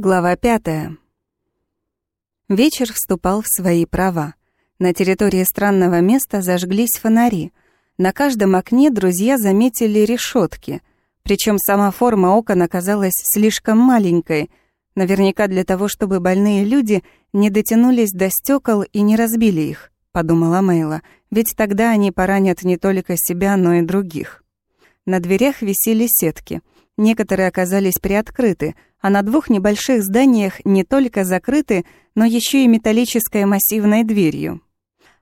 Глава пятая. Вечер вступал в свои права. На территории странного места зажглись фонари. На каждом окне друзья заметили решетки. Причем сама форма окон оказалась слишком маленькой, наверняка для того, чтобы больные люди не дотянулись до стекол и не разбили их, подумала Мейла, ведь тогда они поранят не только себя, но и других. На дверях висели сетки. Некоторые оказались приоткрыты — а на двух небольших зданиях не только закрыты, но еще и металлической массивной дверью.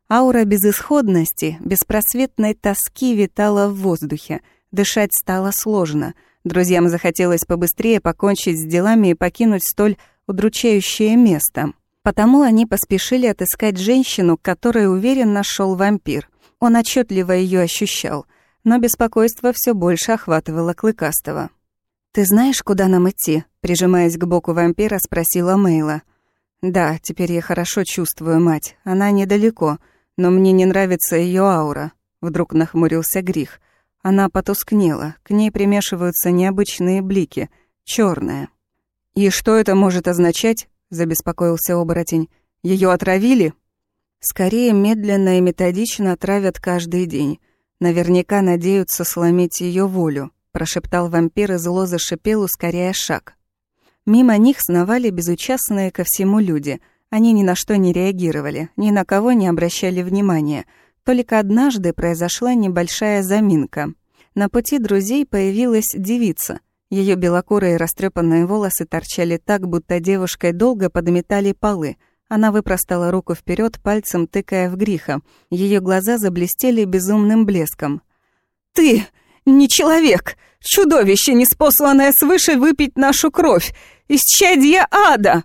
Аура безысходности, беспросветной тоски витала в воздухе. Дышать стало сложно. Друзьям захотелось побыстрее покончить с делами и покинуть столь удручающее место. Потому они поспешили отыскать женщину, к которой уверенно шел вампир. Он отчетливо ее ощущал, но беспокойство все больше охватывало Клыкастого. «Ты знаешь, куда нам идти?» Прижимаясь к боку вампира, спросила Мейла. «Да, теперь я хорошо чувствую мать. Она недалеко, но мне не нравится ее аура». Вдруг нахмурился Грих. Она потускнела, к ней примешиваются необычные блики, черная. «И что это может означать?» — забеспокоился оборотень. Ее отравили?» «Скорее, медленно и методично отравят каждый день. Наверняка надеются сломить ее волю прошептал вампир и зло зашипел, ускоряя шаг. Мимо них сновали безучастные ко всему люди. Они ни на что не реагировали, ни на кого не обращали внимания. Только однажды произошла небольшая заминка. На пути друзей появилась девица. Ее белокурые растрепанные волосы торчали так, будто девушкой долго подметали полы. Она выпростала руку вперед, пальцем тыкая в гриха. Ее глаза заблестели безумным блеском. «Ты!» Не человек, чудовище, неспосланное свыше выпить нашу кровь, исчадье ада!»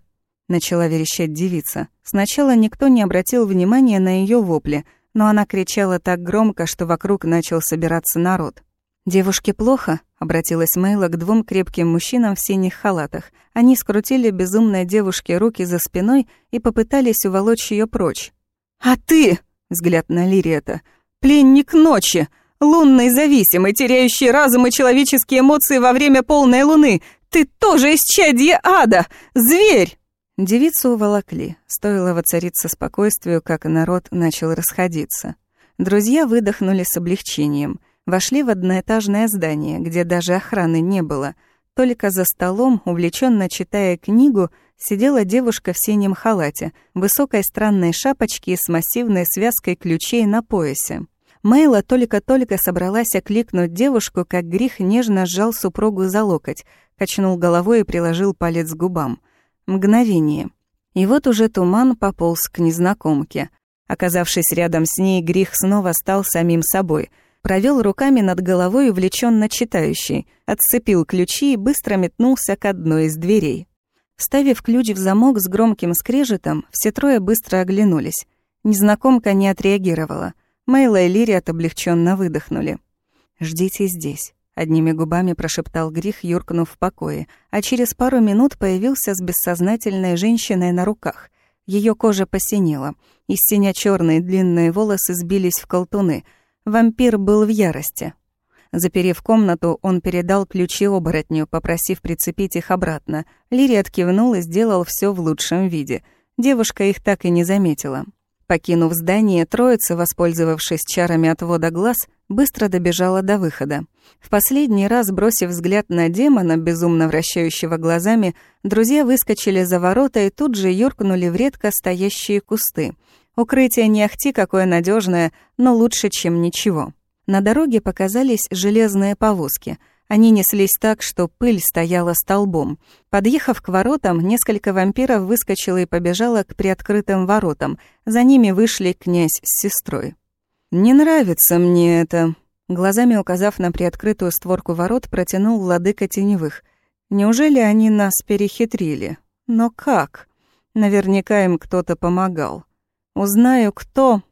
Начала верещать девица. Сначала никто не обратил внимания на ее вопли, но она кричала так громко, что вокруг начал собираться народ. «Девушке плохо?» — обратилась Мейла к двум крепким мужчинам в синих халатах. Они скрутили безумной девушке руки за спиной и попытались уволочь ее прочь. «А ты!» — взгляд на Лириэта. «Пленник ночи! Лунный зависимый, теряющий разум и человеческие эмоции во время полной луны. Ты тоже исчадье ада! Зверь!» Девицу уволокли. Стоило воцариться спокойствию, как народ начал расходиться. Друзья выдохнули с облегчением. Вошли в одноэтажное здание, где даже охраны не было. Только за столом, увлеченно читая книгу, сидела девушка в синем халате, высокой странной шапочке с массивной связкой ключей на поясе. Мейла только-только собралась окликнуть девушку, как Грих нежно сжал супругу за локоть, качнул головой и приложил палец к губам. Мгновение. И вот уже туман пополз к незнакомке. Оказавшись рядом с ней, Грих снова стал самим собой. Провел руками над головой увлеченно читающий, отцепил ключи и быстро метнулся к одной из дверей. Вставив ключ в замок с громким скрежетом, все трое быстро оглянулись. Незнакомка не отреагировала. Мейла и Лириат облегченно выдохнули. «Ждите здесь», — одними губами прошептал Грих, юркнув в покое, а через пару минут появился с бессознательной женщиной на руках. Ее кожа посинела, из синя черные длинные волосы сбились в колтуны. Вампир был в ярости. Заперев комнату, он передал ключи оборотню, попросив прицепить их обратно. Лириат кивнул и сделал все в лучшем виде. Девушка их так и не заметила. Покинув здание, троица, воспользовавшись чарами отвода глаз, быстро добежала до выхода. В последний раз, бросив взгляд на демона, безумно вращающего глазами, друзья выскочили за ворота и тут же юркнули в редко стоящие кусты. Укрытие не ахти какое надежное, но лучше, чем ничего. На дороге показались железные повозки — они неслись так, что пыль стояла столбом. Подъехав к воротам, несколько вампиров выскочило и побежало к приоткрытым воротам. За ними вышли князь с сестрой. «Не нравится мне это», — глазами указав на приоткрытую створку ворот, протянул владыка теневых. «Неужели они нас перехитрили? Но как? Наверняка им кто-то помогал. Узнаю, кто...»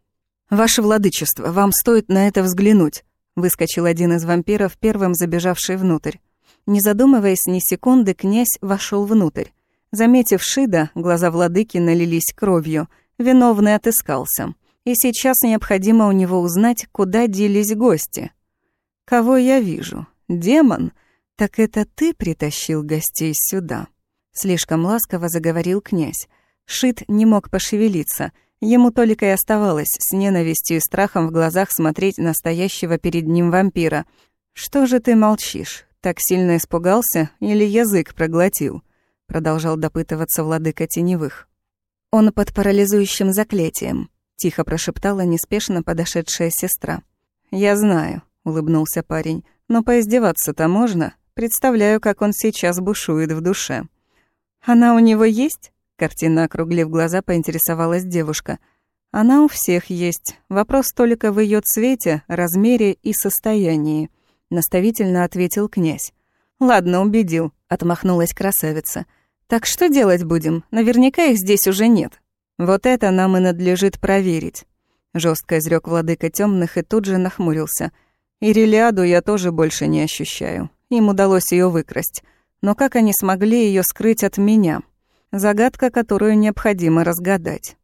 «Ваше владычество, вам стоит на это взглянуть», Выскочил один из вампиров, первым забежавший внутрь. Не задумываясь ни секунды, князь вошел внутрь. Заметив Шида, глаза владыки налились кровью. Виновный отыскался. И сейчас необходимо у него узнать, куда делись гости. «Кого я вижу? Демон? Так это ты притащил гостей сюда?» Слишком ласково заговорил князь. Шит не мог пошевелиться. Ему только и оставалось с ненавистью и страхом в глазах смотреть настоящего перед ним вампира. «Что же ты молчишь? Так сильно испугался или язык проглотил?» Продолжал допытываться владыка теневых. «Он под парализующим заклятием», — тихо прошептала неспешно подошедшая сестра. «Я знаю», — улыбнулся парень, — «но поиздеваться-то можно? Представляю, как он сейчас бушует в душе». «Она у него есть?» — картина округлив глаза, поинтересовалась девушка. «Она у всех есть. Вопрос только в ее цвете, размере и состоянии», — наставительно ответил князь. «Ладно, убедил», — отмахнулась красавица. Так что делать будем? Наверняка их здесь уже нет. Вот это нам и надлежит проверить. Жестко изрек владыка темных и тут же нахмурился. Ирелиаду я тоже больше не ощущаю. Им удалось ее выкрасть. Но как они смогли ее скрыть от меня? Загадка, которую необходимо разгадать.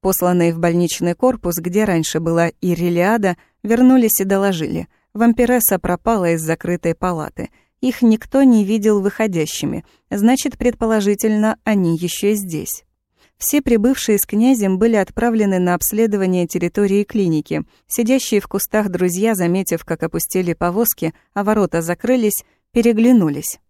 Посланные в больничный корпус, где раньше была Ирелиада, вернулись и доложили. Вампиресса пропала из закрытой палаты — их никто не видел выходящими, значит, предположительно, они еще здесь. Все прибывшие с князем были отправлены на обследование территории клиники. Сидящие в кустах друзья, заметив, как опустили повозки, а ворота закрылись, переглянулись.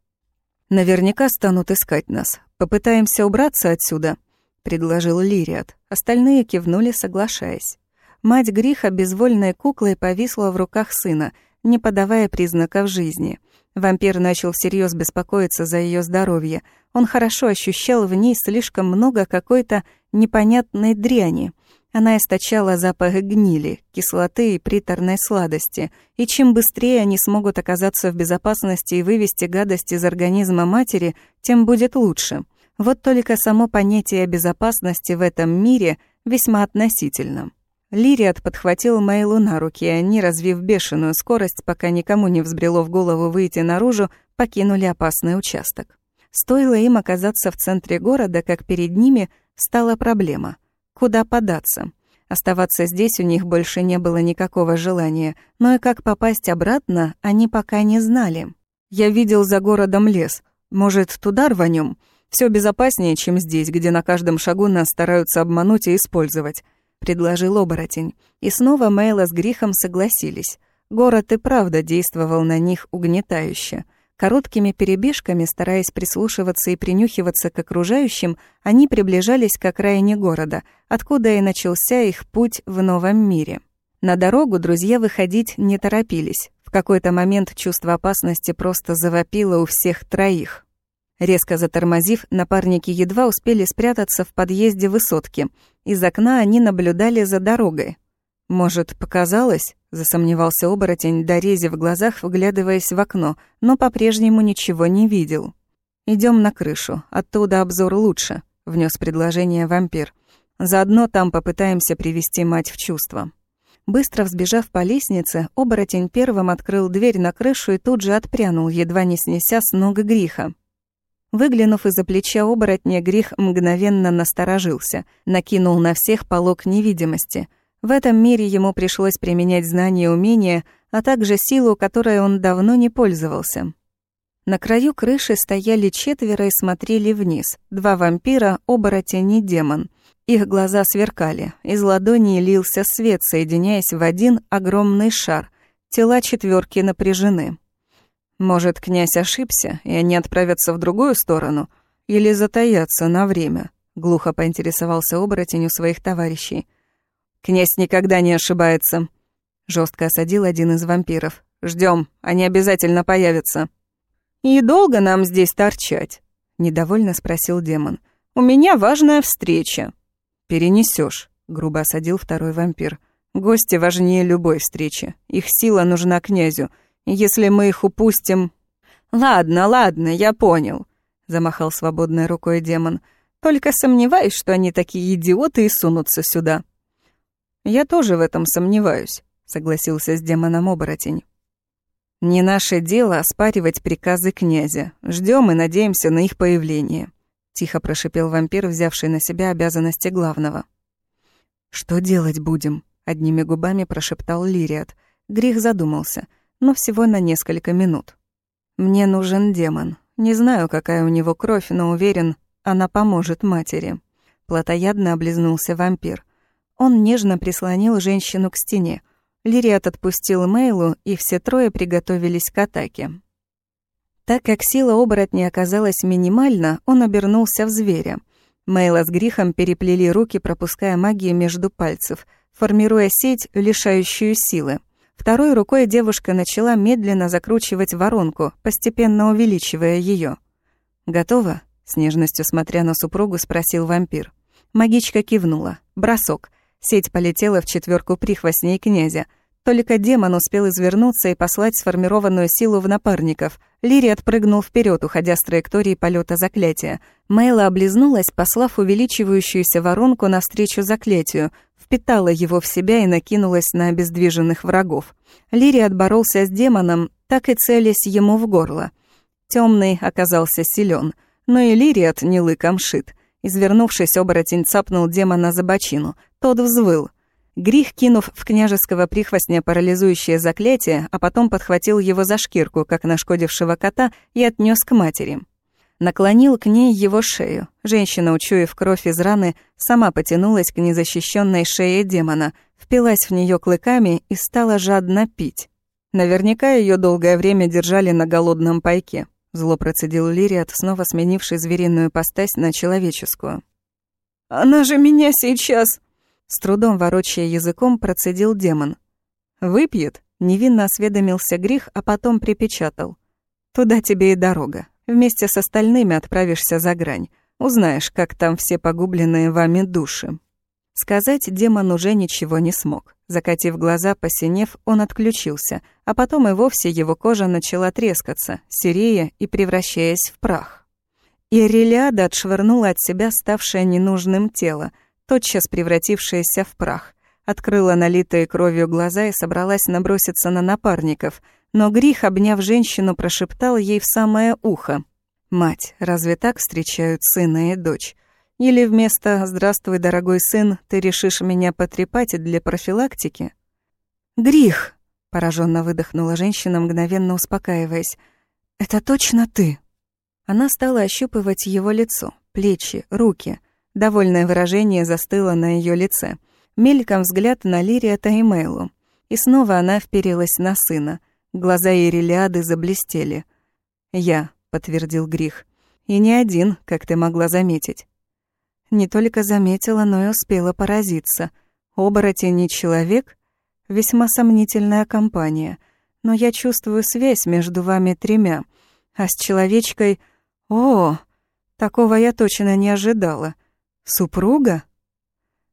«Наверняка станут искать нас. Попытаемся убраться отсюда», — предложил Лириат. Остальные кивнули, соглашаясь. Мать Гриха безвольной куклой повисла в руках сына, не подавая признаков жизни — Вампир начал всерьез беспокоиться за ее здоровье. Он хорошо ощущал в ней слишком много какой-то непонятной дряни. Она источала запах гнили, кислоты и приторной сладости. И чем быстрее они смогут оказаться в безопасности и вывести гадость из организма матери, тем будет лучше. Вот только само понятие безопасности в этом мире весьма относительно. Лириат подхватил Мейлу на руки, и они, развив бешеную скорость, пока никому не взбрело в голову выйти наружу, покинули опасный участок. Стоило им оказаться в центре города, как перед ними стала проблема. Куда податься? Оставаться здесь у них больше не было никакого желания, но и как попасть обратно, они пока не знали. «Я видел за городом лес. Может, туда рванем? Все безопаснее, чем здесь, где на каждом шагу нас стараются обмануть и использовать. — предложил оборотень. И снова Мейла с Грихом согласились. Город и правда действовал на них угнетающе. Короткими перебежками, стараясь прислушиваться и принюхиваться к окружающим, они приближались к окраине города, откуда и начался их путь в новом мире. На дорогу друзья выходить не торопились. В какой-то момент чувство опасности просто завопило у всех троих. Резко затормозив, напарники едва успели спрятаться в подъезде высотки. Из окна они наблюдали за дорогой. «Может, показалось?» — засомневался оборотень, дорезив в глазах, вглядываясь в окно, но по-прежнему ничего не видел. Идем на крышу, оттуда обзор лучше», — внес предложение вампир. «Заодно там попытаемся привести мать в чувство». Быстро взбежав по лестнице, оборотень первым открыл дверь на крышу и тут же отпрянул, едва не снеся с ног гриха. Выглянув из-за плеча оборотня, Грих мгновенно насторожился, накинул на всех полог невидимости. В этом мире ему пришлось применять знания и умения, а также силу, которой он давно не пользовался. На краю крыши стояли четверо и смотрели вниз. Два вампира, оборотень и демон. Их глаза сверкали, из ладони лился свет, соединяясь в один огромный шар. Тела четверки напряжены. Может, князь ошибся, и они отправятся в другую сторону? Или затаятся на время?» — глухо поинтересовался оборотень у своих товарищей. «Князь никогда не ошибается», — жестко осадил один из вампиров. Ждем, они обязательно появятся». «И долго нам здесь торчать?» — недовольно спросил демон. «У меня важная встреча». Перенесешь, грубо осадил второй вампир. «Гости важнее любой встречи. Их сила нужна князю». Если мы их упустим...» «Ладно, ладно, я понял», — замахал свободной рукой демон. «Только сомневаюсь, что они такие идиоты и сунутся сюда». «Я тоже в этом сомневаюсь», — согласился с демоном оборотень. «Не наше дело оспаривать приказы князя. Ждем и надеемся на их появление», — тихо прошипел вампир, взявший на себя обязанности главного. «Что делать будем?» — одними губами прошептал Лириат. Грих задумался — но всего на несколько минут. «Мне нужен демон. Не знаю, какая у него кровь, но уверен, она поможет матери. Платоядно облизнулся вампир. Он нежно прислонил женщину к стене. Лириат отпустил Мейлу, и все трое приготовились к атаке. Так как сила оборотня оказалась минимальна, он обернулся в зверя. Мейла с Грихом переплели руки, пропуская магию между пальцев, формируя сеть, лишающую силы. Второй рукой девушка начала медленно закручивать воронку, постепенно увеличивая ее. «Готово?» — с нежностью смотря на супругу, спросил вампир. Магичка кивнула. Бросок. Сеть полетела в четверку прихвостней князя. Только демон успел извернуться и послать сформированную силу в напарников. Лири отпрыгнул вперед, уходя с траектории полета заклятия. Мейла облизнулась, послав увеличивающуюся воронку навстречу заклятию, впитала его в себя и накинулась на обездвиженных врагов. Лири отборолся с демоном, так и целясь ему в горло. Темный оказался силен, но и Лириат не лыком шит. Извернувшись, оборотень цапнул демона за бочину. Тот взвыл. Грих, кинув в княжеского прихвостня парализующее заклятие, а потом подхватил его за шкирку, как нашкодившего кота, и отнес к матери. Наклонил к ней его шею. Женщина, учуяв кровь из раны, сама потянулась к незащищенной шее демона, впилась в нее клыками и стала жадно пить. Наверняка ее долгое время держали на голодном пайке. Зло процедил Лириат, снова сменивший звериную постась на человеческую. «Она же меня сейчас...» С трудом ворочая языком, процедил демон. «Выпьет?» — невинно осведомился Грих, а потом припечатал. «Туда тебе и дорога. Вместе с остальными отправишься за грань. Узнаешь, как там все погубленные вами души». Сказать демон уже ничего не смог. Закатив глаза, посинев, он отключился, а потом и вовсе его кожа начала трескаться, серея и превращаясь в прах. И Релиада отшвырнула от себя ставшее ненужным тело — тотчас превратившаяся в прах. Открыла налитые кровью глаза и собралась наброситься на напарников, но Грих, обняв женщину, прошептал ей в самое ухо. «Мать, разве так встречают сына и дочь? Или вместо «Здравствуй, дорогой сын» ты решишь меня потрепать для профилактики?» «Грих!» — пораженно выдохнула женщина, мгновенно успокаиваясь. «Это точно ты?» Она стала ощупывать его лицо, плечи, руки — Довольное выражение застыло на ее лице. Мельком взгляд на Лириата и Мэйлу. И снова она вперилась на сына. Глаза Ирелиады заблестели. «Я», — подтвердил Грих. «И не один, как ты могла заметить». Не только заметила, но и успела поразиться. Оборотень не человек? Весьма сомнительная компания. Но я чувствую связь между вами тремя. А с человечкой... О, такого я точно не ожидала. «Супруга?»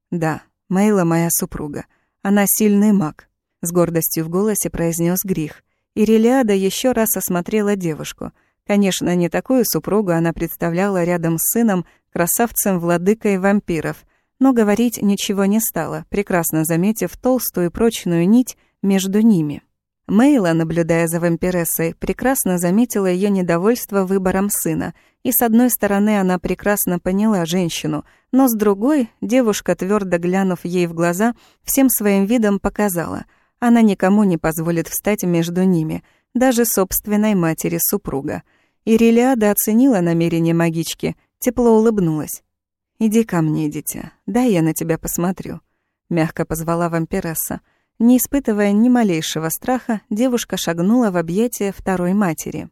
«Да, Мейла моя супруга. Она сильный маг», — с гордостью в голосе произнес Грих. И Релиада еще раз осмотрела девушку. Конечно, не такую супругу она представляла рядом с сыном, красавцем-владыкой вампиров, но говорить ничего не стала, прекрасно заметив толстую прочную нить между ними. Мейла, наблюдая за вампирессой, прекрасно заметила ее недовольство выбором сына — и с одной стороны она прекрасно поняла женщину, но с другой девушка, твердо глянув ей в глаза, всем своим видом показала, она никому не позволит встать между ними, даже собственной матери супруга. И Релиада оценила намерение магички, тепло улыбнулась. «Иди ко мне, дитя, дай я на тебя посмотрю», — мягко позвала вампиресса. Не испытывая ни малейшего страха, девушка шагнула в объятия второй матери.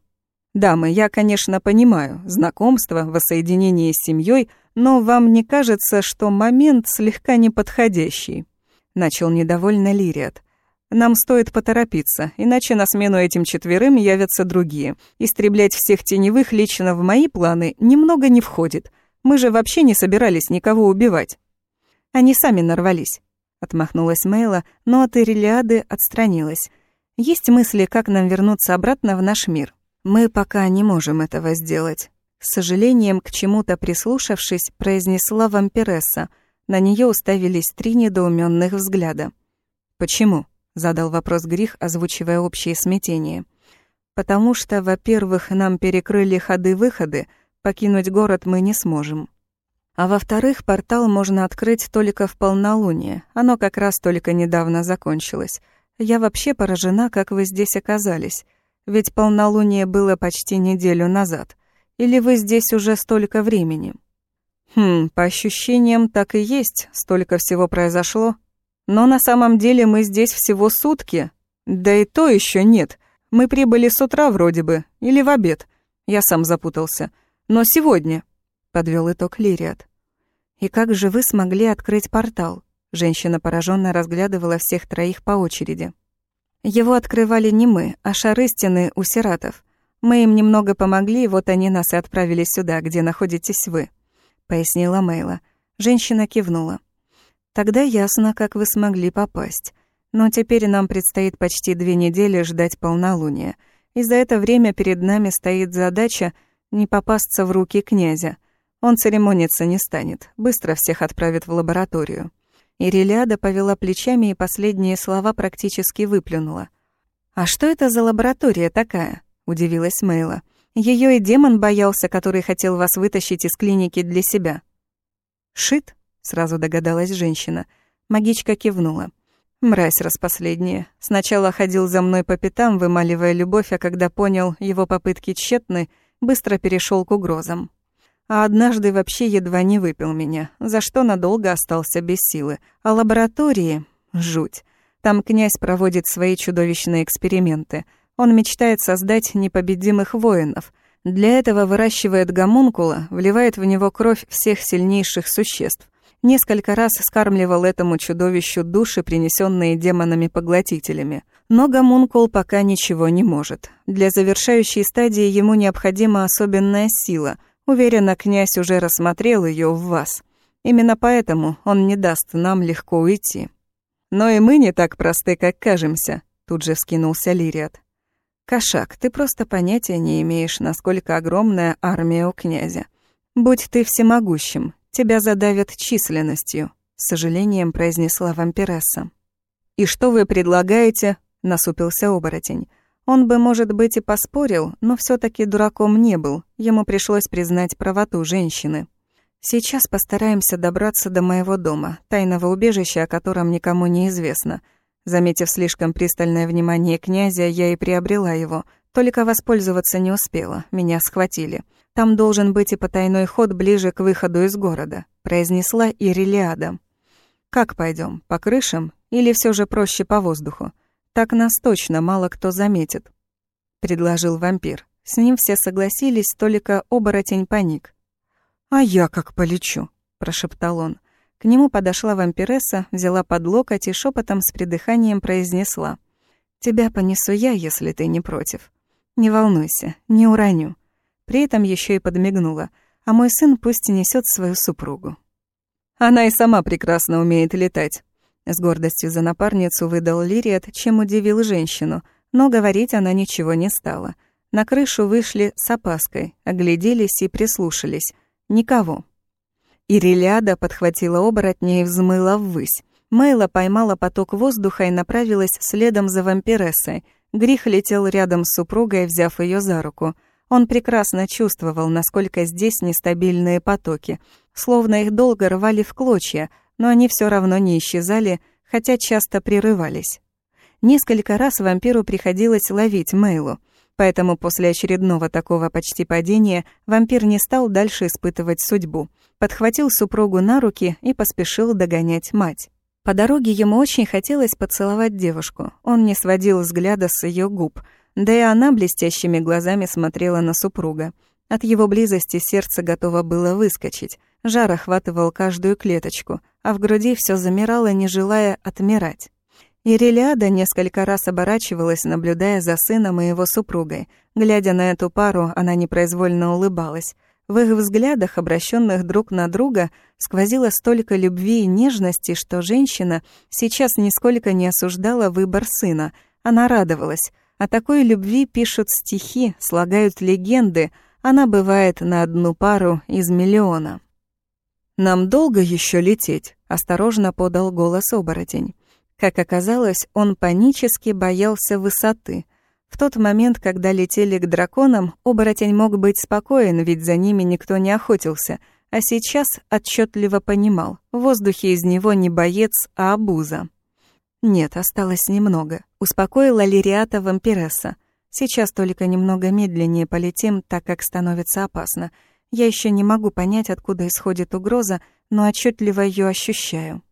Дамы, я, конечно, понимаю, знакомство, воссоединение с семьей, но вам не кажется, что момент слегка неподходящий?» Начал недовольно Лириат. «Нам стоит поторопиться, иначе на смену этим четверым явятся другие. Истреблять всех теневых лично в мои планы немного не входит. Мы же вообще не собирались никого убивать». «Они сами нарвались», — отмахнулась Мейла, но от Ирелиады отстранилась. «Есть мысли, как нам вернуться обратно в наш мир?» «Мы пока не можем этого сделать», — с сожалением, к чему-то прислушавшись, произнесла вампиресса. На нее уставились три недоуменных взгляда. «Почему?» — задал вопрос Грих, озвучивая общее смятение. «Потому что, во-первых, нам перекрыли ходы-выходы, покинуть город мы не сможем. А во-вторых, портал можно открыть только в полнолуние, оно как раз только недавно закончилось. Я вообще поражена, как вы здесь оказались. Ведь полнолуние было почти неделю назад. Или вы здесь уже столько времени?» «Хм, по ощущениям так и есть, столько всего произошло. Но на самом деле мы здесь всего сутки. Да и то еще нет. Мы прибыли с утра вроде бы, или в обед. Я сам запутался. Но сегодня», — подвел итог Лириат. «И как же вы смогли открыть портал?» Женщина пораженно разглядывала всех троих по очереди. «Его открывали не мы, а шарыстины у сиратов. Мы им немного помогли, вот они нас и отправили сюда, где находитесь вы», — пояснила Мейла. Женщина кивнула. «Тогда ясно, как вы смогли попасть. Но теперь нам предстоит почти две недели ждать полнолуния. И за это время перед нами стоит задача не попасться в руки князя. Он церемониться не станет, быстро всех отправит в лабораторию». Ирелиада повела плечами и последние слова практически выплюнула. «А что это за лаборатория такая?» — удивилась Мейла. Ее и демон боялся, который хотел вас вытащить из клиники для себя». «Шит?» — сразу догадалась женщина. Магичка кивнула. Мразь распоследняя. Сначала ходил за мной по пятам, вымаливая любовь, а когда понял, его попытки тщетны, быстро перешел к угрозам а однажды вообще едва не выпил меня, за что надолго остался без силы. А лаборатории — жуть. Там князь проводит свои чудовищные эксперименты. Он мечтает создать непобедимых воинов. Для этого выращивает гомункула, вливает в него кровь всех сильнейших существ. Несколько раз скармливал этому чудовищу души, принесенные демонами-поглотителями. Но гомункул пока ничего не может. Для завершающей стадии ему необходима особенная сила — Уверена, князь уже рассмотрел ее в вас. Именно поэтому он не даст нам легко уйти. Но и мы не так просты, как кажемся, тут же вскинулся Лириат. Кошак, ты просто понятия не имеешь, насколько огромная армия у князя. Будь ты всемогущим, тебя задавят численностью, с сожалением произнесла вампиресса. И что вы предлагаете? насупился оборотень. Он бы, может быть, и поспорил, но все таки дураком не был. Ему пришлось признать правоту женщины. Сейчас постараемся добраться до моего дома, тайного убежища, о котором никому не известно. Заметив слишком пристальное внимание князя, я и приобрела его. Только воспользоваться не успела, меня схватили. Там должен быть и потайной ход ближе к выходу из города, произнесла Ирелиада. Как пойдем, по крышам или все же проще по воздуху? Так нас точно мало кто заметит», — предложил вампир. С ним все согласились, только оборотень паник. «А я как полечу», — прошептал он. К нему подошла вампиресса, взяла под локоть и шепотом с придыханием произнесла. «Тебя понесу я, если ты не против. Не волнуйся, не уроню». При этом еще и подмигнула. «А мой сын пусть несет свою супругу». «Она и сама прекрасно умеет летать», с гордостью за напарницу выдал Лириат, чем удивил женщину, но говорить она ничего не стала. На крышу вышли с опаской, огляделись и прислушались. Никого. Ирелиада подхватила оборотня и взмыла ввысь. Мейла поймала поток воздуха и направилась следом за вампирессой. Грих летел рядом с супругой, взяв ее за руку. Он прекрасно чувствовал, насколько здесь нестабильные потоки, словно их долго рвали в клочья, но они все равно не исчезали, хотя часто прерывались. Несколько раз вампиру приходилось ловить Мейлу, поэтому после очередного такого почти падения вампир не стал дальше испытывать судьбу, подхватил супругу на руки и поспешил догонять мать. По дороге ему очень хотелось поцеловать девушку. Он не сводил взгляда с ее губ, да и она блестящими глазами смотрела на супруга. От его близости сердце готово было выскочить. Жар охватывал каждую клеточку, а в груди все замирало, не желая отмирать. Ирелиада несколько раз оборачивалась, наблюдая за сыном и его супругой. Глядя на эту пару, она непроизвольно улыбалась. В их взглядах, обращенных друг на друга, сквозило столько любви и нежности, что женщина сейчас нисколько не осуждала выбор сына. Она радовалась. О такой любви пишут стихи, слагают легенды, она бывает на одну пару из миллиона. «Нам долго еще лететь?» — осторожно подал голос оборотень. Как оказалось, он панически боялся высоты. В тот момент, когда летели к драконам, оборотень мог быть спокоен, ведь за ними никто не охотился, а сейчас отчетливо понимал, в воздухе из него не боец, а обуза. Нет, осталось немного. Успокоила Лириата вампиресса. Сейчас только немного медленнее полетим, так как становится опасно. Я еще не могу понять, откуда исходит угроза, но отчетливо ее ощущаю.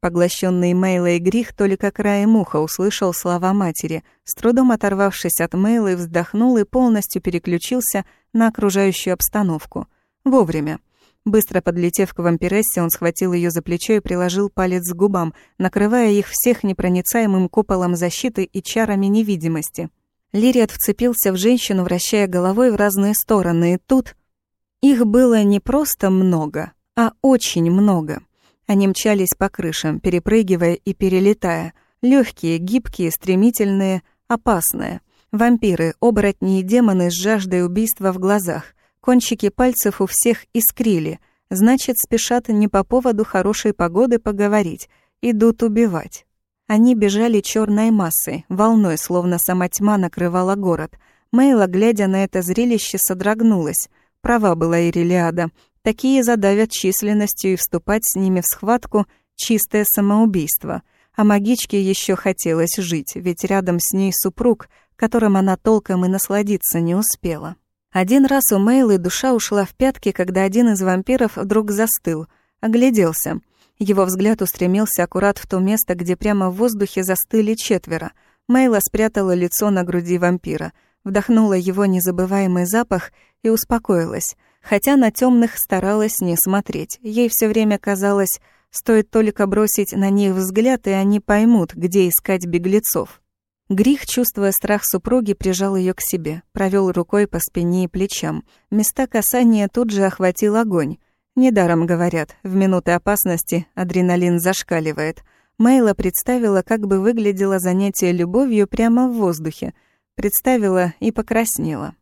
Поглощенный Мейла и Грих только краем уха услышал слова матери, с трудом оторвавшись от Мейлы, вздохнул и полностью переключился на окружающую обстановку. Вовремя. Быстро подлетев к вампирессе, он схватил ее за плечо и приложил палец к губам, накрывая их всех непроницаемым куполом защиты и чарами невидимости. Лириат вцепился в женщину, вращая головой в разные стороны, и тут... Их было не просто много, а очень много. Они мчались по крышам, перепрыгивая и перелетая. Легкие, гибкие, стремительные, опасные. Вампиры, оборотни и демоны с жаждой убийства в глазах. Кончики пальцев у всех искрили. Значит, спешат не по поводу хорошей погоды поговорить. Идут убивать. Они бежали черной массой, волной, словно сама тьма накрывала город. Мейла, глядя на это зрелище, содрогнулась. Права была Ирилиада. Такие задавят численностью и вступать с ними в схватку — чистое самоубийство. А магичке еще хотелось жить, ведь рядом с ней супруг, которым она толком и насладиться не успела. Один раз у Мейлы душа ушла в пятки, когда один из вампиров вдруг застыл, огляделся. Его взгляд устремился аккурат в то место, где прямо в воздухе застыли четверо. Мейла спрятала лицо на груди вампира, вдохнула его незабываемый запах и успокоилась — хотя на темных старалась не смотреть. Ей все время казалось, стоит только бросить на них взгляд, и они поймут, где искать беглецов. Грих, чувствуя страх супруги, прижал ее к себе, провел рукой по спине и плечам. Места касания тут же охватил огонь. Недаром говорят, в минуты опасности адреналин зашкаливает. Мейла представила, как бы выглядело занятие любовью прямо в воздухе. Представила и покраснела.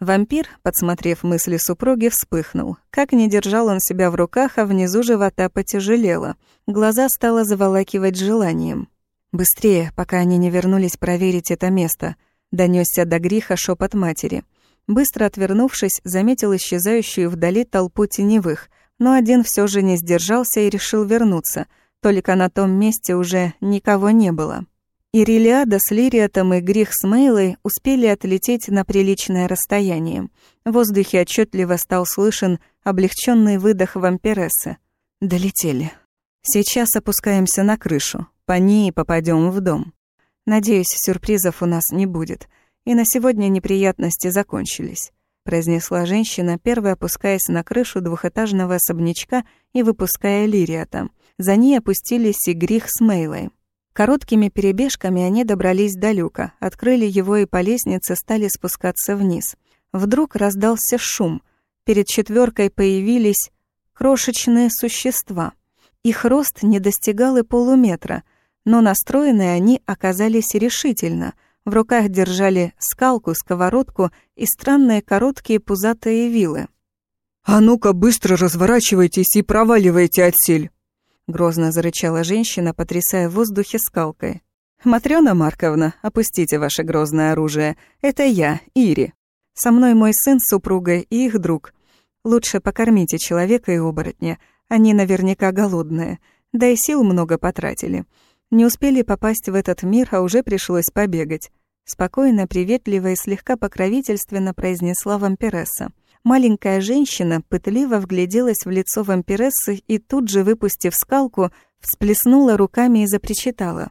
Вампир, подсмотрев мысли супруги, вспыхнул. Как не держал он себя в руках, а внизу живота потяжелело. Глаза стало заволакивать желанием. «Быстрее, пока они не вернулись проверить это место», — донесся до гриха шепот матери. Быстро отвернувшись, заметил исчезающую вдали толпу теневых, но один все же не сдержался и решил вернуться, только на том месте уже никого не было. Ирилиада с Лириатом и Грих с Мейлой успели отлететь на приличное расстояние. В воздухе отчетливо стал слышен облегченный выдох вампирессы. Долетели. Сейчас опускаемся на крышу. По ней попадем в дом. Надеюсь, сюрпризов у нас не будет. И на сегодня неприятности закончились, произнесла женщина, первая опускаясь на крышу двухэтажного особнячка и выпуская Лириата. За ней опустились и Грих с Мейлой. Короткими перебежками они добрались до люка, открыли его и по лестнице стали спускаться вниз. Вдруг раздался шум. Перед четверкой появились крошечные существа. Их рост не достигал и полуметра, но настроены они оказались решительно. В руках держали скалку, сковородку и странные короткие пузатые вилы. «А ну-ка, быстро разворачивайтесь и проваливайте отсель!» Грозно зарычала женщина, потрясая в воздухе скалкой. «Матрёна Марковна, опустите ваше грозное оружие. Это я, Ири. Со мной мой сын с супругой и их друг. Лучше покормите человека и оборотня. Они наверняка голодные. Да и сил много потратили. Не успели попасть в этот мир, а уже пришлось побегать». Спокойно, приветливо и слегка покровительственно произнесла вампиресса. Маленькая женщина пытливо вгляделась в лицо вампирессы и тут же, выпустив скалку, всплеснула руками и запричитала.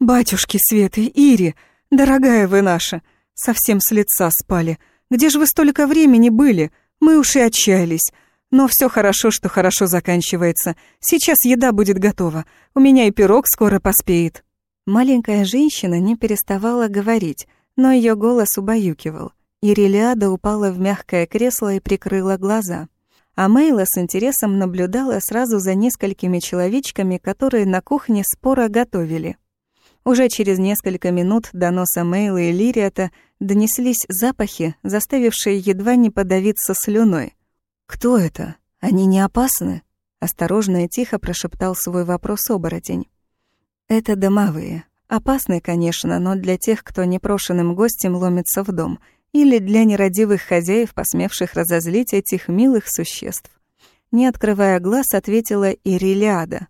«Батюшки Светы, Ири, дорогая вы наша, совсем с лица спали. Где же вы столько времени были? Мы уж и отчаялись. Но все хорошо, что хорошо заканчивается. Сейчас еда будет готова. У меня и пирог скоро поспеет». Маленькая женщина не переставала говорить, но ее голос убаюкивал. Ирелиада упала в мягкое кресло и прикрыла глаза. А Мейла с интересом наблюдала сразу за несколькими человечками, которые на кухне споро готовили. Уже через несколько минут до носа Мейлы и Лириата донеслись запахи, заставившие едва не подавиться слюной. «Кто это? Они не опасны?» Осторожно и тихо прошептал свой вопрос оборотень. «Это домовые. Опасны, конечно, но для тех, кто непрошенным гостем ломится в дом — или для нерадивых хозяев, посмевших разозлить этих милых существ. Не открывая глаз, ответила Ирилиада.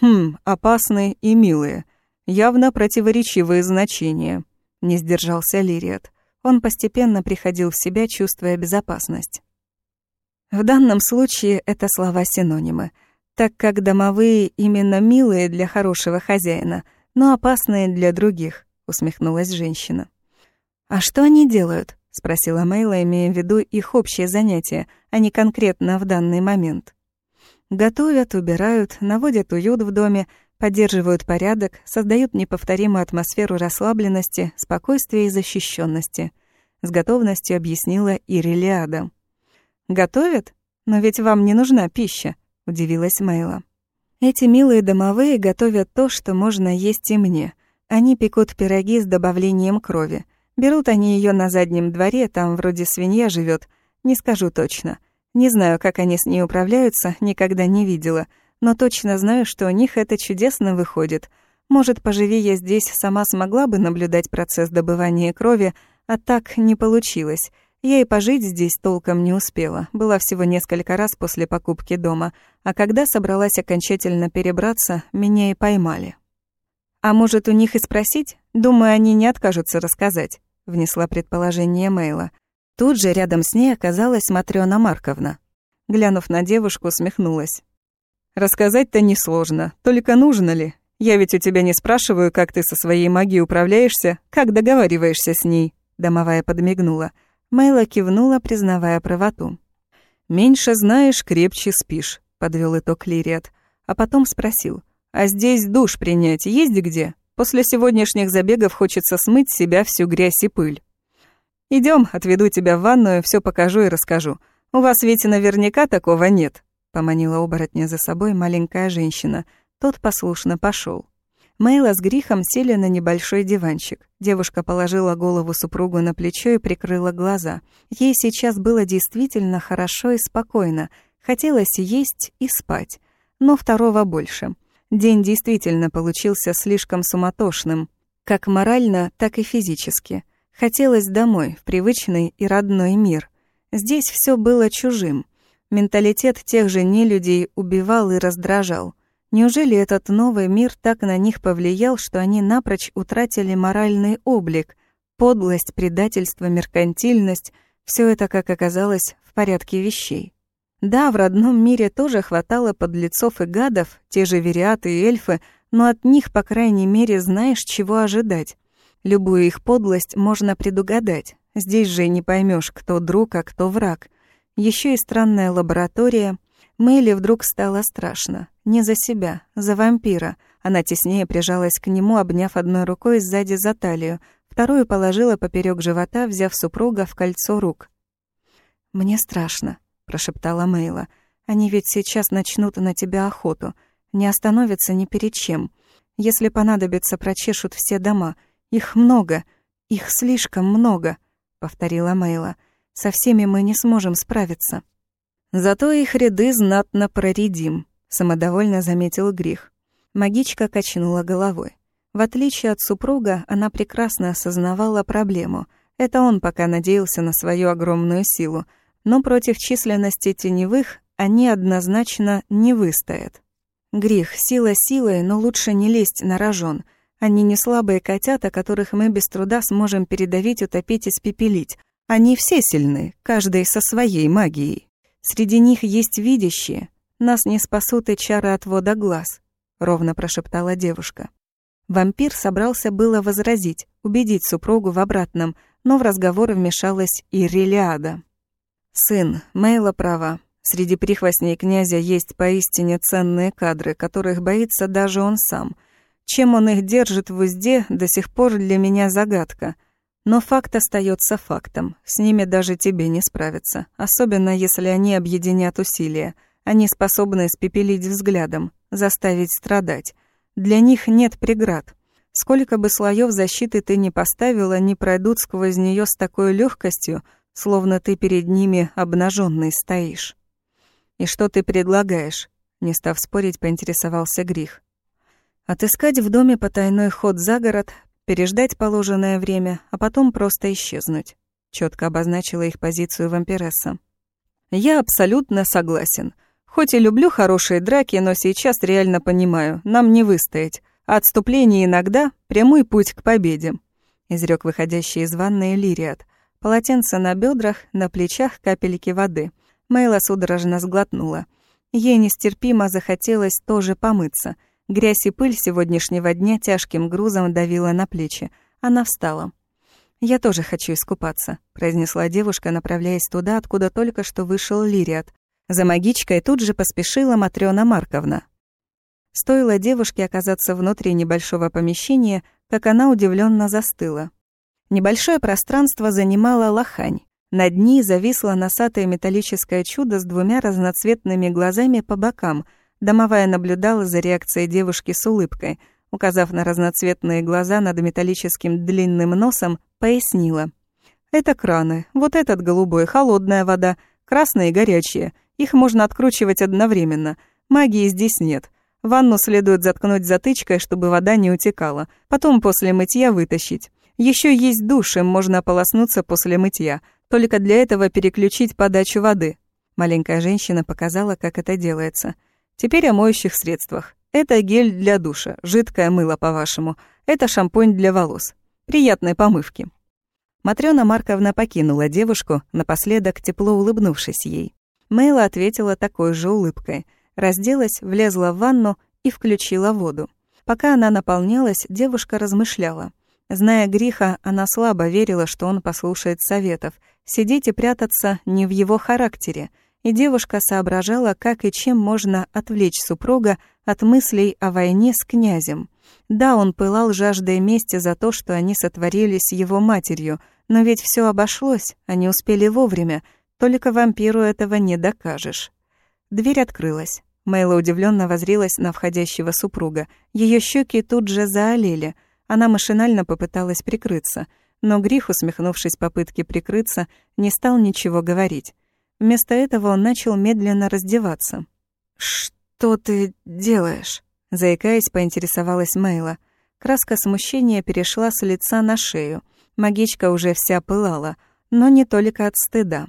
«Хм, опасные и милые. Явно противоречивые значения. не сдержался Лириат. Он постепенно приходил в себя, чувствуя безопасность. В данном случае это слова-синонимы, так как домовые именно милые для хорошего хозяина, но опасные для других, усмехнулась женщина. А что они делают? спросила Мейла, имея в виду их общее занятие, а не конкретно в данный момент. Готовят, убирают, наводят уют в доме, поддерживают порядок, создают неповторимую атмосферу расслабленности, спокойствия и защищенности. С готовностью объяснила Ирелиада. «Готовят? Но ведь вам не нужна пища», — удивилась Мейла. «Эти милые домовые готовят то, что можно есть и мне. Они пекут пироги с добавлением крови. Берут они ее на заднем дворе, там вроде свинья живет. Не скажу точно. Не знаю, как они с ней управляются, никогда не видела но точно знаю, что у них это чудесно выходит. Может, поживи я здесь, сама смогла бы наблюдать процесс добывания крови, а так не получилось. Я и пожить здесь толком не успела, была всего несколько раз после покупки дома, а когда собралась окончательно перебраться, меня и поймали. «А может, у них и спросить? Думаю, они не откажутся рассказать», — внесла предположение Мейла. Тут же рядом с ней оказалась Матрёна Марковна. Глянув на девушку, усмехнулась. Рассказать-то несложно, только нужно ли? Я ведь у тебя не спрашиваю, как ты со своей магией управляешься, как договариваешься с ней. Домовая подмигнула. Мэйла кивнула, признавая правоту. «Меньше знаешь, крепче спишь», — подвел итог Лириат. А потом спросил, «А здесь душ принять есть где? После сегодняшних забегов хочется смыть с себя всю грязь и пыль». Идем, отведу тебя в ванную, все покажу и расскажу. У вас ведь наверняка такого нет», Поманила оборотня за собой маленькая женщина. Тот послушно пошел. Мейла с Грихом сели на небольшой диванчик. Девушка положила голову супругу на плечо и прикрыла глаза. Ей сейчас было действительно хорошо и спокойно. Хотелось есть и спать. Но второго больше. День действительно получился слишком суматошным. Как морально, так и физически. Хотелось домой, в привычный и родной мир. Здесь все было чужим. Менталитет тех же нелюдей убивал и раздражал. Неужели этот новый мир так на них повлиял, что они напрочь утратили моральный облик, подлость, предательство, меркантильность — все это, как оказалось, в порядке вещей. Да, в родном мире тоже хватало подлецов и гадов, те же вериаты и эльфы, но от них, по крайней мере, знаешь, чего ожидать. Любую их подлость можно предугадать. Здесь же не поймешь, кто друг, а кто враг — еще и странная лаборатория. Мэйли вдруг стало страшно. Не за себя, за вампира. Она теснее прижалась к нему, обняв одной рукой сзади за талию, вторую положила поперек живота, взяв супруга в кольцо рук. «Мне страшно», — прошептала Мейла. «Они ведь сейчас начнут на тебя охоту. Не остановятся ни перед чем. Если понадобится, прочешут все дома. Их много. Их слишком много», — повторила Мейла. Со всеми мы не сможем справиться. Зато их ряды знатно проредим, самодовольно заметил Грих. Магичка качнула головой. В отличие от супруга, она прекрасно осознавала проблему. Это он пока надеялся на свою огромную силу, но против численности теневых они однозначно не выстоят. Грих, сила силой, но лучше не лезть на рожон. Они не слабые котята, которых мы без труда сможем передавить, утопить и спепелить, они все сильны, каждый со своей магией. Среди них есть видящие. Нас не спасут и чары отвода глаз», — ровно прошептала девушка. Вампир собрался было возразить, убедить супругу в обратном, но в разговор вмешалась и Релиада. «Сын, Мейла права. Среди прихвостней князя есть поистине ценные кадры, которых боится даже он сам. Чем он их держит в узде, до сих пор для меня загадка. Но факт остается фактом. С ними даже тебе не справиться. Особенно, если они объединят усилия. Они способны спепелить взглядом, заставить страдать. Для них нет преград. Сколько бы слоев защиты ты ни поставила, не пройдут сквозь нее с такой легкостью, словно ты перед ними обнаженный стоишь. «И что ты предлагаешь?» Не став спорить, поинтересовался Грих. Отыскать в доме потайной ход за город, переждать положенное время, а потом просто исчезнуть. Четко обозначила их позицию вампиресса. Я абсолютно согласен. Хоть и люблю хорошие драки, но сейчас реально понимаю, нам не выстоять. А отступление иногда — прямой путь к победе. изрек выходящий из ванной Лириат. Полотенце на бедрах, на плечах капельки воды. Мейла судорожно сглотнула. Ей нестерпимо захотелось тоже помыться. Грязь и пыль сегодняшнего дня тяжким грузом давила на плечи. Она встала. «Я тоже хочу искупаться», — произнесла девушка, направляясь туда, откуда только что вышел Лириат. За магичкой тут же поспешила Матрёна Марковна. Стоило девушке оказаться внутри небольшого помещения, как она удивленно застыла. Небольшое пространство занимала лохань. Над ней зависло носатое металлическое чудо с двумя разноцветными глазами по бокам. Домовая наблюдала за реакцией девушки с улыбкой. Указав на разноцветные глаза над металлическим длинным носом, пояснила. «Это краны. Вот этот голубой — холодная вода, красная и горячая. Их можно откручивать одновременно. Магии здесь нет. Ванну следует заткнуть затычкой, чтобы вода не утекала. Потом после мытья вытащить. Еще есть душ, им можно ополоснуться после мытья. Только для этого переключить подачу воды. Маленькая женщина показала, как это делается. Теперь о моющих средствах. Это гель для душа, жидкое мыло, по-вашему. Это шампунь для волос. Приятной помывки. Матрёна Марковна покинула девушку, напоследок тепло улыбнувшись ей. Мэйла ответила такой же улыбкой. Разделась, влезла в ванну и включила воду. Пока она наполнялась, девушка размышляла. Зная греха, она слабо верила, что он послушает советов. Сидеть и прятаться не в его характере. И девушка соображала, как и чем можно отвлечь супруга от мыслей о войне с князем. Да, он пылал жаждой мести за то, что они сотворили с его матерью, но ведь все обошлось, они успели вовремя, только вампиру этого не докажешь. Дверь открылась. Мэйла удивленно возрилась на входящего супруга. Ее щеки тут же заолели — она машинально попыталась прикрыться, но Грих, усмехнувшись попытке прикрыться, не стал ничего говорить. Вместо этого он начал медленно раздеваться. «Что ты делаешь?» Заикаясь, поинтересовалась Мейла. Краска смущения перешла с лица на шею. Магичка уже вся пылала, но не только от стыда.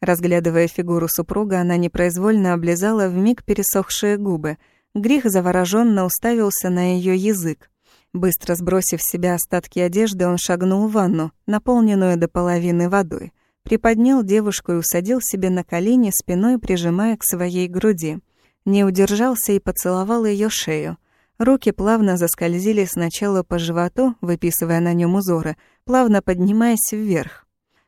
Разглядывая фигуру супруга, она непроизвольно облизала вмиг пересохшие губы. Грих завороженно уставился на ее язык. Быстро сбросив с себя остатки одежды, он шагнул в ванну, наполненную до половины водой. Приподнял девушку и усадил себе на колени, спиной прижимая к своей груди. Не удержался и поцеловал ее шею. Руки плавно заскользили сначала по животу, выписывая на нем узоры, плавно поднимаясь вверх.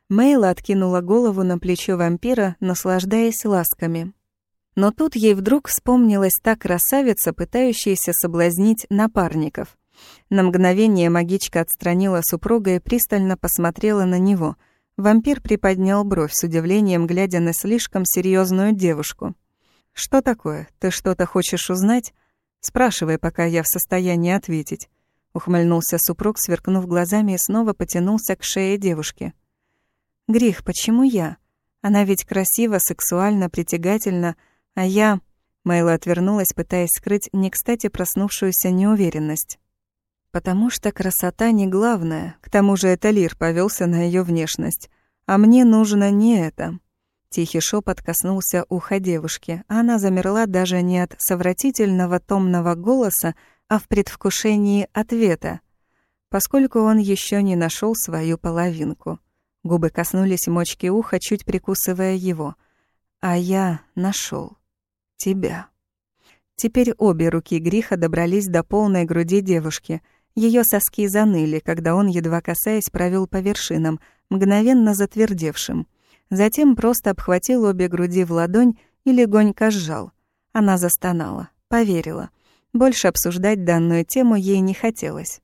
Мейла откинула голову на плечо вампира, наслаждаясь ласками. Но тут ей вдруг вспомнилась та красавица, пытающаяся соблазнить напарников. На мгновение магичка отстранила супруга и пристально посмотрела на него. Вампир приподнял бровь с удивлением, глядя на слишком серьезную девушку. «Что такое? Ты что-то хочешь узнать? Спрашивай, пока я в состоянии ответить». Ухмыльнулся супруг, сверкнув глазами и снова потянулся к шее девушки. «Грих, почему я? Она ведь красива, сексуально, притягательна, а я...» Мэйла отвернулась, пытаясь скрыть не кстати проснувшуюся неуверенность. Потому что красота не главное, к тому же это Лир повелся на ее внешность. А мне нужно не это. Тихий шепот коснулся уха девушки, а она замерла даже не от совратительного томного голоса, а в предвкушении ответа, поскольку он еще не нашел свою половинку. Губы коснулись мочки уха, чуть прикусывая его. А я нашел тебя. Теперь обе руки Гриха добрались до полной груди девушки — ее соски заныли, когда он, едва касаясь, провел по вершинам, мгновенно затвердевшим. Затем просто обхватил обе груди в ладонь и легонько сжал. Она застонала, поверила. Больше обсуждать данную тему ей не хотелось.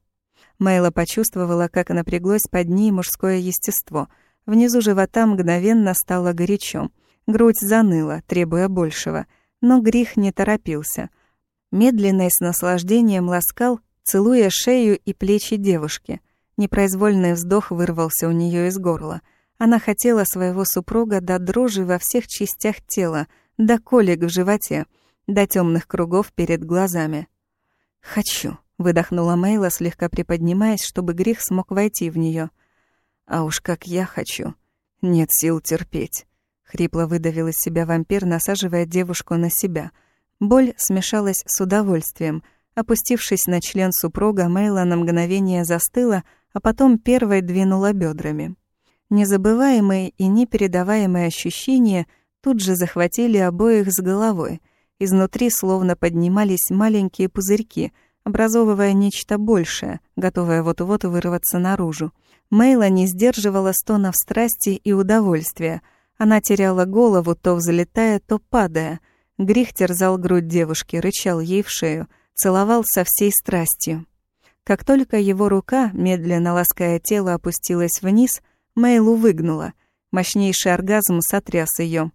Мэйла почувствовала, как напряглось под ней мужское естество. Внизу живота мгновенно стало горячо. Грудь заныла, требуя большего. Но грех не торопился. Медленно и с наслаждением ласкал, целуя шею и плечи девушки. Непроизвольный вздох вырвался у нее из горла. Она хотела своего супруга до дрожи во всех частях тела, до колик в животе, до темных кругов перед глазами. «Хочу», — выдохнула Мейла, слегка приподнимаясь, чтобы грех смог войти в нее. «А уж как я хочу. Нет сил терпеть», — хрипло выдавил из себя вампир, насаживая девушку на себя. Боль смешалась с удовольствием — Опустившись на член супруга, Мейла на мгновение застыла, а потом первой двинула бедрами. Незабываемые и непередаваемые ощущения тут же захватили обоих с головой. Изнутри словно поднимались маленькие пузырьки, образовывая нечто большее, готовое вот-вот вырваться наружу. Мейла не сдерживала стонов страсти и удовольствия. Она теряла голову, то взлетая, то падая. Грих терзал грудь девушки, рычал ей в шею, целовал со всей страстью. Как только его рука, медленно лаская тело, опустилась вниз, Мейлу выгнула. Мощнейший оргазм сотряс ее.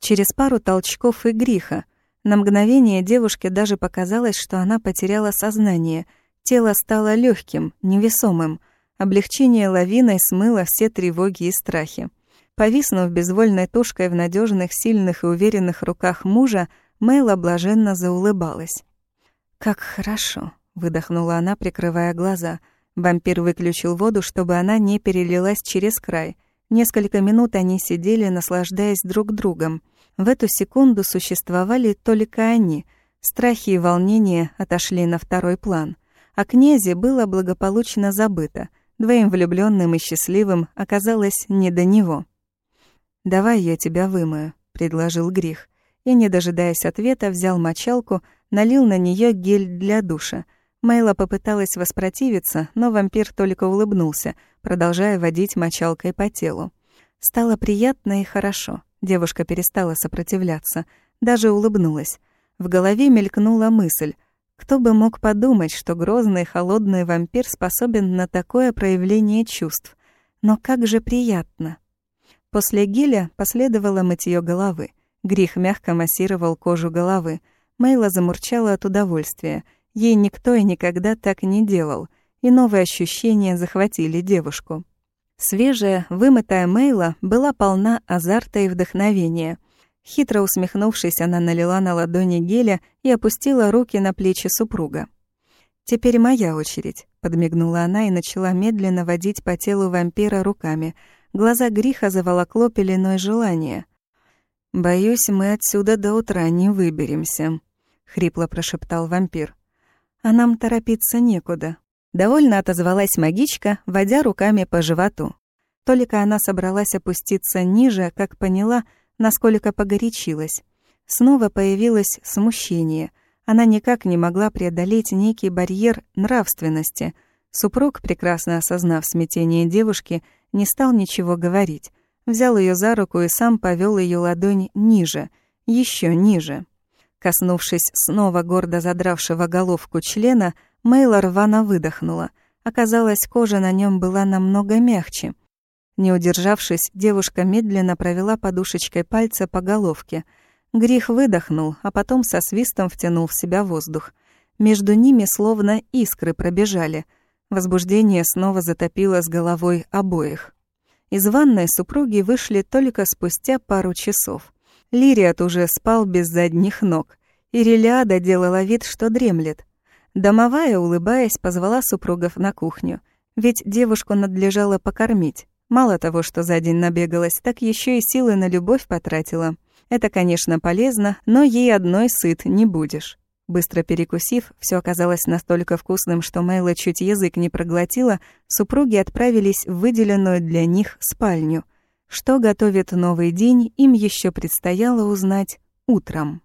Через пару толчков и гриха. На мгновение девушке даже показалось, что она потеряла сознание. Тело стало легким, невесомым. Облегчение лавиной смыло все тревоги и страхи. Повиснув безвольной тушкой в надежных, сильных и уверенных руках мужа, Мэйла блаженно заулыбалась. «Как хорошо!» выдохнула она, прикрывая глаза. Вампир выключил воду, чтобы она не перелилась через край. Несколько минут они сидели, наслаждаясь друг другом. В эту секунду существовали только они. Страхи и волнения отошли на второй план. О князе было благополучно забыто. Двоим влюбленным и счастливым оказалось не до него. «Давай я тебя вымою», — предложил Грих. И, не дожидаясь ответа, взял мочалку, налил на нее гель для душа — Мейла попыталась воспротивиться, но вампир только улыбнулся, продолжая водить мочалкой по телу. Стало приятно и хорошо. Девушка перестала сопротивляться, даже улыбнулась. В голове мелькнула мысль. Кто бы мог подумать, что грозный холодный вампир способен на такое проявление чувств. Но как же приятно. После геля последовало мытье головы. Грих мягко массировал кожу головы. Мейла замурчала от удовольствия — Ей никто и никогда так не делал, и новые ощущения захватили девушку. Свежая, вымытая Мейла была полна азарта и вдохновения. Хитро усмехнувшись, она налила на ладони геля и опустила руки на плечи супруга. «Теперь моя очередь», — подмигнула она и начала медленно водить по телу вампира руками. Глаза гриха заволокло пеленой желания. «Боюсь, мы отсюда до утра не выберемся», — хрипло прошептал вампир а нам торопиться некуда. Довольно отозвалась магичка, водя руками по животу. Только она собралась опуститься ниже, как поняла, насколько погорячилась. Снова появилось смущение. Она никак не могла преодолеть некий барьер нравственности. Супруг, прекрасно осознав смятение девушки, не стал ничего говорить. Взял ее за руку и сам повел ее ладонь ниже, еще ниже. Коснувшись снова гордо задравшего головку члена, Мейла рвано выдохнула. Оказалось, кожа на нем была намного мягче. Не удержавшись, девушка медленно провела подушечкой пальца по головке. Грих выдохнул, а потом со свистом втянул в себя воздух. Между ними словно искры пробежали. Возбуждение снова затопило с головой обоих. Из ванной супруги вышли только спустя пару часов. Лириат уже спал без задних ног. Ирелиада делала вид, что дремлет. Домовая, улыбаясь, позвала супругов на кухню. Ведь девушку надлежало покормить. Мало того, что за день набегалась, так еще и силы на любовь потратила. Это, конечно, полезно, но ей одной сыт не будешь. Быстро перекусив, все оказалось настолько вкусным, что Мэйла чуть язык не проглотила, супруги отправились в выделенную для них спальню — что готовит новый день, им еще предстояло узнать утром.